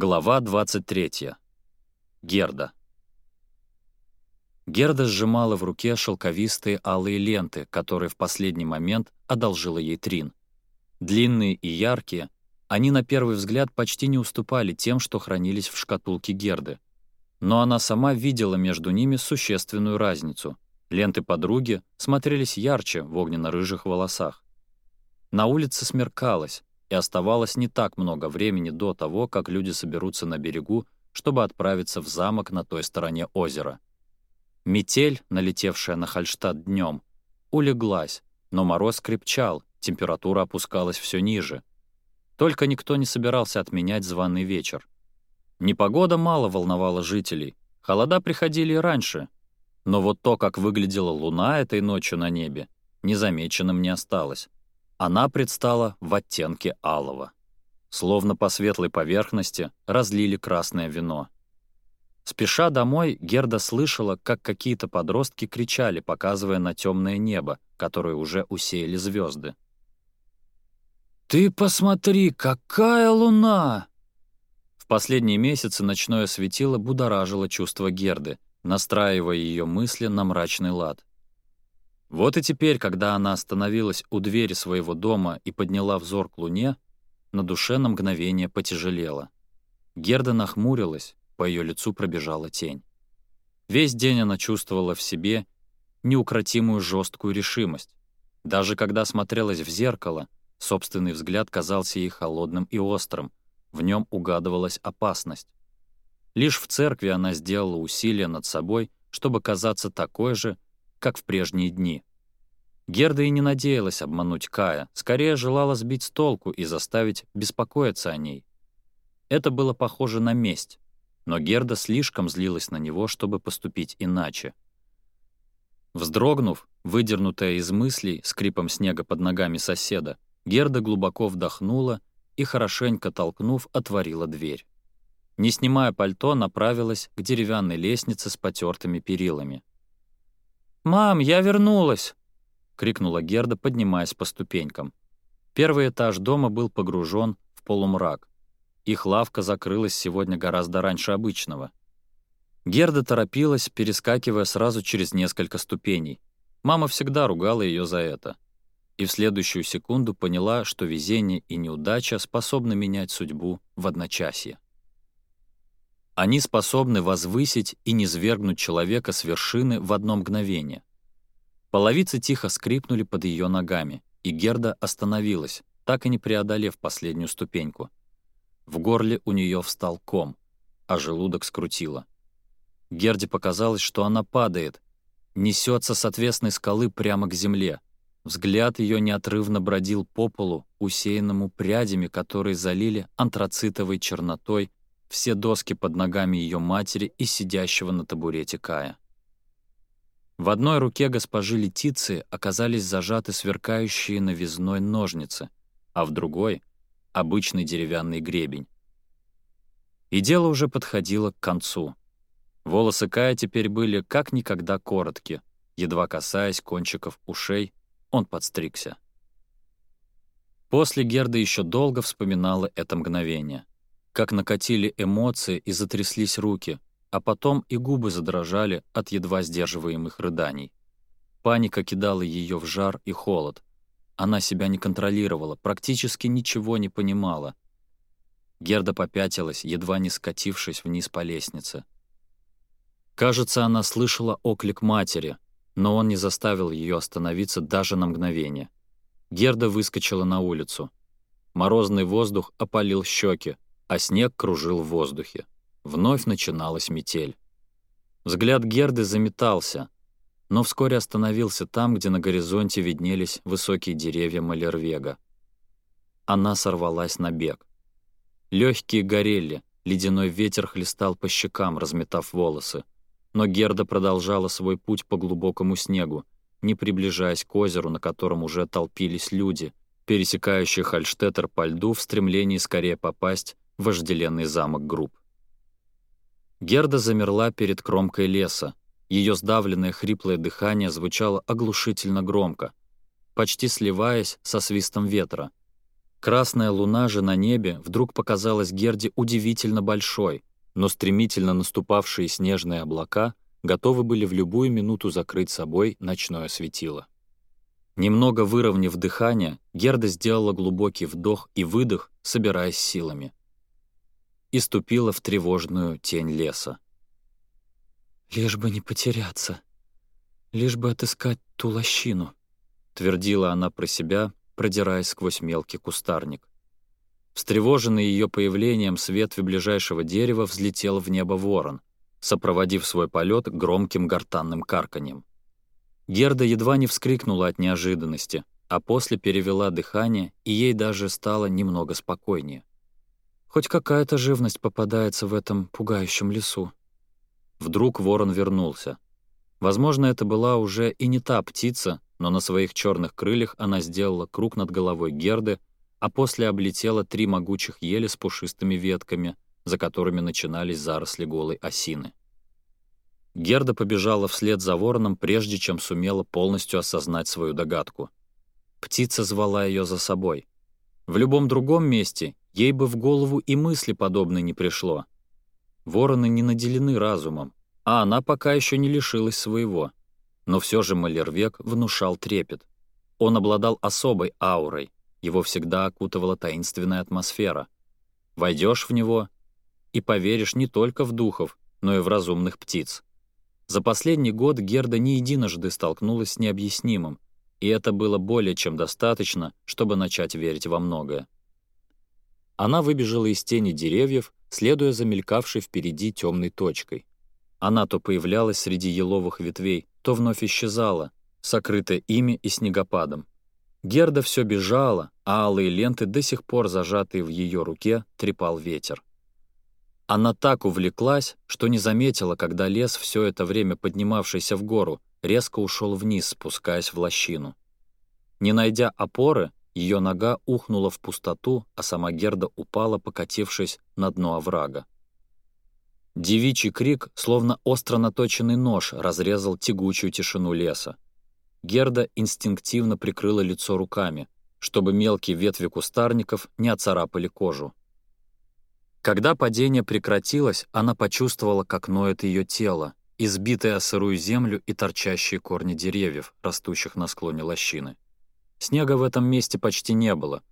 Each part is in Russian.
Глава 23. Герда. Герда сжимала в руке шелковистые алые ленты, которые в последний момент одолжила ей Трин. Длинные и яркие, они на первый взгляд почти не уступали тем, что хранились в шкатулке Герды. Но она сама видела между ними существенную разницу. Ленты подруги смотрелись ярче в огненно-рыжих волосах. На улице смеркалось, и оставалось не так много времени до того, как люди соберутся на берегу, чтобы отправиться в замок на той стороне озера. Метель, налетевшая на Хальштадт днем, улеглась, но мороз крепчал, температура опускалась все ниже. Только никто не собирался отменять званый вечер. Непогода мало волновала жителей, холода приходили и раньше, но вот то, как выглядела луна этой ночью на небе, незамеченным не осталось. Она предстала в оттенке алого. Словно по светлой поверхности разлили красное вино. Спеша домой, Герда слышала, как какие-то подростки кричали, показывая на темное небо, которое уже усеяли звезды. «Ты посмотри, какая луна!» В последние месяцы ночное светило будоражило чувство Герды, настраивая ее мысли на мрачный лад. Вот и теперь, когда она остановилась у двери своего дома и подняла взор к луне, на душе на мгновение потяжелело. Герда нахмурилась, по ее лицу пробежала тень. Весь день она чувствовала в себе неукротимую жесткую решимость. Даже когда смотрелась в зеркало, собственный взгляд казался ей холодным и острым, в нем угадывалась опасность. Лишь в церкви она сделала усилия над собой, чтобы казаться такой же, как в прежние дни. Герда и не надеялась обмануть Кая, скорее желала сбить с толку и заставить беспокоиться о ней. Это было похоже на месть, но Герда слишком злилась на него, чтобы поступить иначе. Вздрогнув, выдернутая из мыслей скрипом снега под ногами соседа, Герда глубоко вдохнула и, хорошенько толкнув, отворила дверь. Не снимая пальто, направилась к деревянной лестнице с потертыми перилами. «Мам, я вернулась!» — крикнула Герда, поднимаясь по ступенькам. Первый этаж дома был погружен в полумрак. Их лавка закрылась сегодня гораздо раньше обычного. Герда торопилась, перескакивая сразу через несколько ступеней. Мама всегда ругала ее за это. И в следующую секунду поняла, что везение и неудача способны менять судьбу в одночасье. Они способны возвысить и низвергнуть человека с вершины в одно мгновение. Половицы тихо скрипнули под ее ногами, и Герда остановилась, так и не преодолев последнюю ступеньку. В горле у нее встал ком, а желудок скрутило. Герде показалось, что она падает, несется с отвесной скалы прямо к земле. Взгляд ее неотрывно бродил по полу, усеянному прядями, которые залили антрацитовой чернотой все доски под ногами ее матери и сидящего на табурете Кая. В одной руке госпожи Летиции оказались зажаты сверкающие новизной ножницы, а в другой — обычный деревянный гребень. И дело уже подходило к концу. Волосы Кая теперь были как никогда коротки, едва касаясь кончиков ушей, он подстригся. После Герда еще долго вспоминала это мгновение. Как накатили эмоции и затряслись руки, а потом и губы задрожали от едва сдерживаемых рыданий. Паника кидала ее в жар и холод. Она себя не контролировала, практически ничего не понимала. Герда попятилась, едва не скатившись вниз по лестнице. Кажется, она слышала оклик матери, но он не заставил ее остановиться даже на мгновение. Герда выскочила на улицу. Морозный воздух опалил щеки, а снег кружил в воздухе. Вновь начиналась метель. Взгляд Герды заметался, но вскоре остановился там, где на горизонте виднелись высокие деревья Малервега. Она сорвалась на бег. Легкие горели, ледяной ветер хлестал по щекам, разметав волосы. Но Герда продолжала свой путь по глубокому снегу, не приближаясь к озеру, на котором уже толпились люди, пересекающие Хальштеттер по льду в стремлении скорее попасть вожделенный замок групп. Герда замерла перед кромкой леса. Ее сдавленное хриплое дыхание звучало оглушительно громко, почти сливаясь со свистом ветра. Красная луна же на небе вдруг показалась Герде удивительно большой, но стремительно наступавшие снежные облака готовы были в любую минуту закрыть собой ночное светило. Немного выровняв дыхание, Герда сделала глубокий вдох и выдох, собираясь силами и ступила в тревожную тень леса. «Лишь бы не потеряться, лишь бы отыскать ту лощину», — твердила она про себя, продираясь сквозь мелкий кустарник. Встревоженный ее появлением с ветви ближайшего дерева взлетел в небо ворон, сопроводив свой полет громким гортанным карканьем. Герда едва не вскрикнула от неожиданности, а после перевела дыхание, и ей даже стало немного спокойнее. Хоть какая-то живность попадается в этом пугающем лесу. Вдруг ворон вернулся. Возможно, это была уже и не та птица, но на своих черных крыльях она сделала круг над головой Герды, а после облетела три могучих ели с пушистыми ветками, за которыми начинались заросли голой осины. Герда побежала вслед за вороном, прежде чем сумела полностью осознать свою догадку. Птица звала ее за собой. В любом другом месте ей бы в голову и мысли подобной не пришло. Вороны не наделены разумом, а она пока еще не лишилась своего. Но все же Малервек внушал трепет. Он обладал особой аурой, его всегда окутывала таинственная атмосфера. Войдешь в него и поверишь не только в духов, но и в разумных птиц. За последний год Герда не единожды столкнулась с необъяснимым, и это было более чем достаточно, чтобы начать верить во многое. Она выбежала из тени деревьев, следуя за мелькавшей впереди темной точкой. Она то появлялась среди еловых ветвей, то вновь исчезала, сокрытая ими и снегопадом. Герда все бежала, а алые ленты, до сих пор зажатые в ее руке, трепал ветер. Она так увлеклась, что не заметила, когда лес, все это время поднимавшийся в гору, резко ушел вниз, спускаясь в лощину. Не найдя опоры, ее нога ухнула в пустоту, а сама Герда упала, покатившись на дно оврага. Девичий крик, словно остро наточенный нож, разрезал тягучую тишину леса. Герда инстинктивно прикрыла лицо руками, чтобы мелкие ветви кустарников не оцарапали кожу. Когда падение прекратилось, она почувствовала, как ноет ее тело, избитые о сырую землю и торчащие корни деревьев, растущих на склоне лощины. Снега в этом месте почти не было,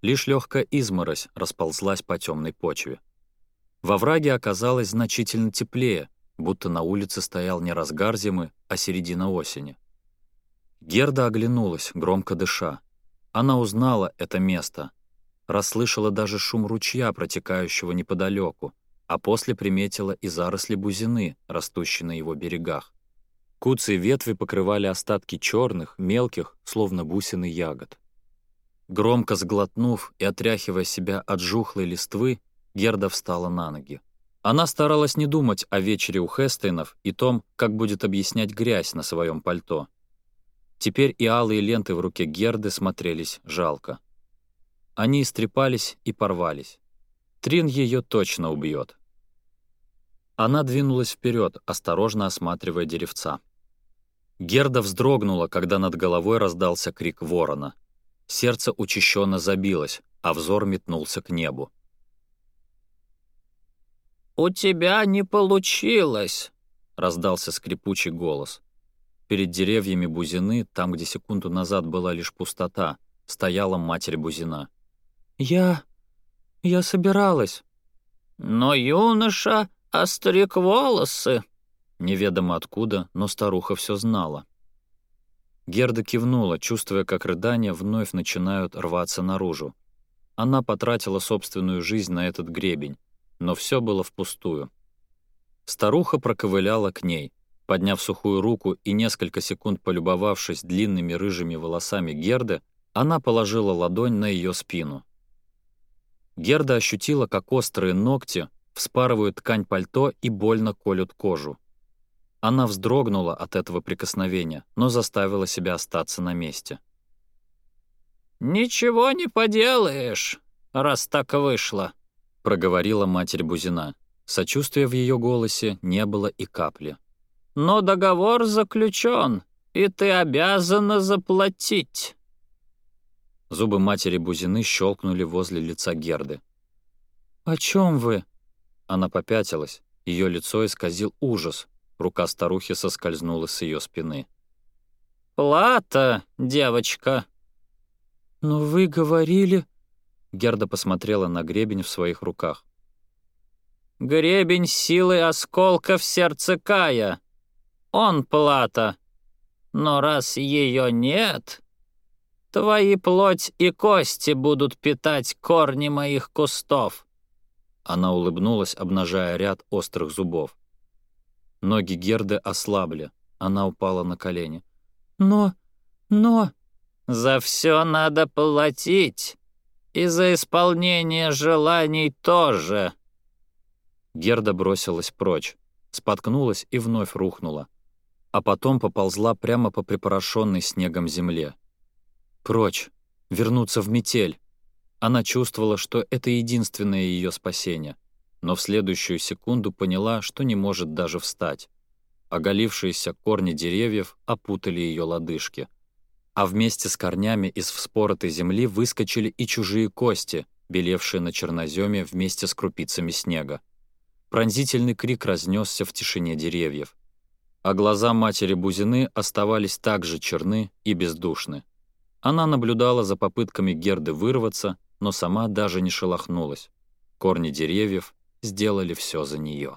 лишь легкая изморозь расползлась по темной почве. Во враге оказалось значительно теплее, будто на улице стоял не разгар зимы, а середина осени. Герда оглянулась, громко дыша. Она узнала это место, расслышала даже шум ручья, протекающего неподалеку, а после приметила и заросли бузины, растущие на его берегах. Куцы ветви покрывали остатки черных, мелких, словно бусины ягод. Громко сглотнув и отряхивая себя от жухлой листвы, Герда встала на ноги. Она старалась не думать о вечере у Хестейнов и том, как будет объяснять грязь на своем пальто. Теперь и алые ленты в руке Герды смотрелись жалко. Они истрепались и порвались. Трин ее точно убьет. Она двинулась вперед, осторожно осматривая деревца. Герда вздрогнула, когда над головой раздался крик ворона. Сердце учащенно забилось, а взор метнулся к небу. «У тебя не получилось!» — раздался скрипучий голос. Перед деревьями Бузины, там, где секунду назад была лишь пустота, стояла матерь Бузина. «Я...» «Я собиралась». «Но юноша остриг волосы». Неведомо откуда, но старуха все знала. Герда кивнула, чувствуя, как рыдания вновь начинают рваться наружу. Она потратила собственную жизнь на этот гребень, но все было впустую. Старуха проковыляла к ней. Подняв сухую руку и несколько секунд полюбовавшись длинными рыжими волосами Герды, она положила ладонь на ее спину. Герда ощутила, как острые ногти вспарывают ткань пальто и больно колют кожу. Она вздрогнула от этого прикосновения, но заставила себя остаться на месте. «Ничего не поделаешь, раз так вышло», — проговорила матерь Бузина. Сочувствия в ее голосе не было и капли. «Но договор заключен, и ты обязана заплатить». Зубы матери Бузины щелкнули возле лица Герды. «О чем вы?» Она попятилась, ее лицо исказил ужас, рука старухи соскользнула с ее спины. «Плата, девочка!» «Но вы говорили...» Герда посмотрела на гребень в своих руках. «Гребень силы осколка в сердце Кая. Он плата. Но раз ее нет...» Твои плоть и кости будут питать корни моих кустов». Она улыбнулась, обнажая ряд острых зубов. Ноги Герды ослабли. Она упала на колени. «Но... но...» «За все надо платить. И за исполнение желаний тоже». Герда бросилась прочь, споткнулась и вновь рухнула. А потом поползла прямо по припорошенной снегом земле. Прочь, вернуться в метель. Она чувствовала, что это единственное ее спасение, но в следующую секунду поняла, что не может даже встать. Оголившиеся корни деревьев опутали ее лодыжки. А вместе с корнями из вспоротой земли выскочили и чужие кости, белевшие на черноземе вместе с крупицами снега. Пронзительный крик разнесся в тишине деревьев. А глаза матери Бузины оставались так же черны и бездушны. Она наблюдала за попытками Герды вырваться, но сама даже не шелохнулась. Корни деревьев сделали все за нее.